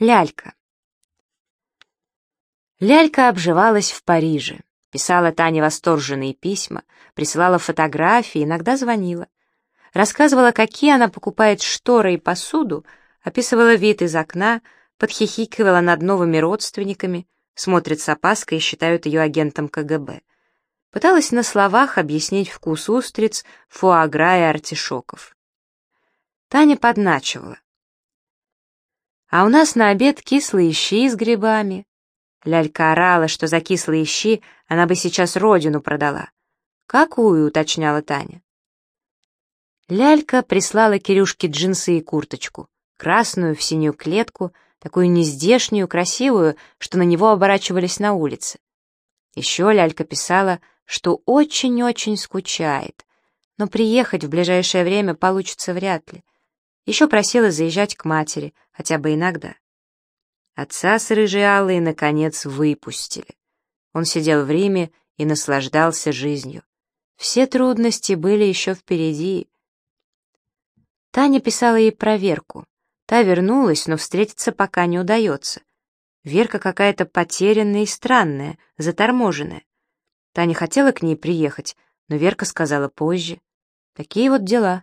Лялька. Лялька обживалась в Париже, писала Тане восторженные письма, присылала фотографии, иногда звонила. Рассказывала, какие она покупает шторы и посуду, описывала вид из окна, подхихикивала над новыми родственниками, смотрит с опаской и считают ее агентом КГБ. Пыталась на словах объяснить вкус устриц, фуагра и артишоков. Таня подначивала. А у нас на обед кислые щи с грибами. Лялька орала, что за кислые щи она бы сейчас родину продала. «Какую?» — уточняла Таня. Лялька прислала Кирюшке джинсы и курточку, красную в синюю клетку, такую нездешнюю, красивую, что на него оборачивались на улице. Еще Лялька писала, что очень-очень скучает, но приехать в ближайшее время получится вряд ли. Еще просила заезжать к матери, хотя бы иногда. Отца с рыжей Аллой, наконец, выпустили. Он сидел в Риме и наслаждался жизнью. Все трудности были еще впереди. Таня писала ей про Верку. Та вернулась, но встретиться пока не удается. Верка какая-то потерянная и странная, заторможенная. Таня хотела к ней приехать, но Верка сказала позже. Такие вот дела.